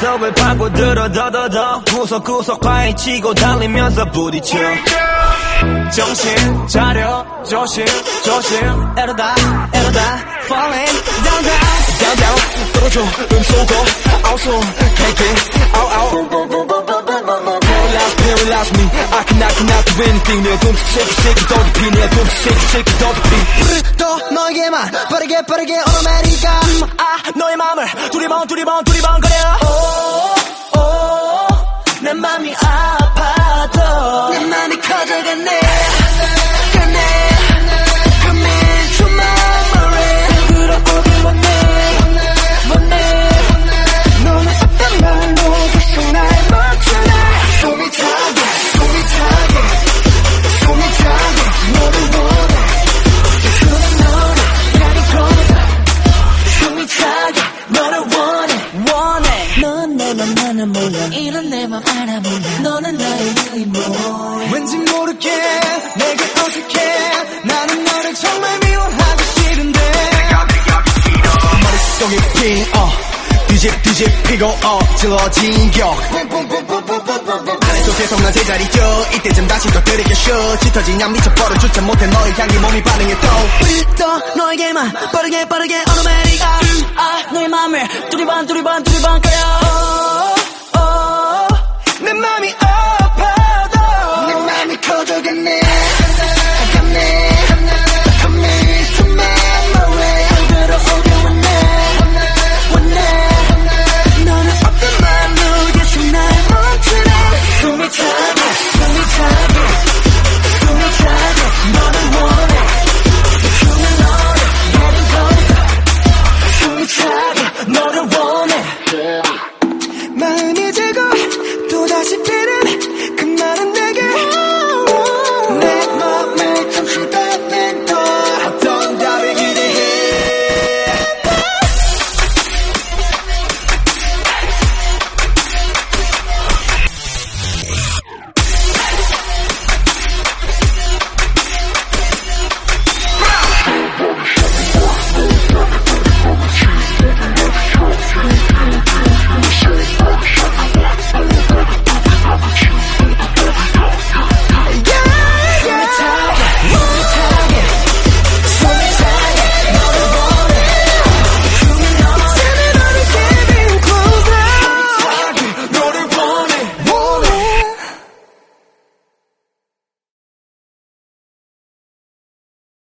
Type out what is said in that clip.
섭을 파고들어 더더더 구석구석 파헤치고 달리면서 부딪혀. 정신 차려 조심 조심. 에러다 에러다 falling down down. down down 떨어져. 음소거 아웃소 it out anything 내 shake, shake, 더듬히 내 shake, shake, 더듬히 또 너에게만 빠르게 빠르게 오르메리가 아 너의 맘을 두리번 두리번 두리번 거려. 오오내 맘이 아파 너는 나의 유일모 왠지 모르게 내게 어색해. 나는 너를 정말 미워하기 싫은데. 머릿속에 핑어. 뒤집 뒤집 피고 어질러진 격. 계속 난 제자리죠. 이때쯤 다시 또 들이켜쇼. 짙어진 양 미쳐버려 주체 못해 너의 향기 몸이 반응해 또. 또 너에게만 빠르게 빠르게 오르메리가. 아, 너의 맘을 두리번 두리번 두리번 거려